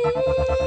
Hey,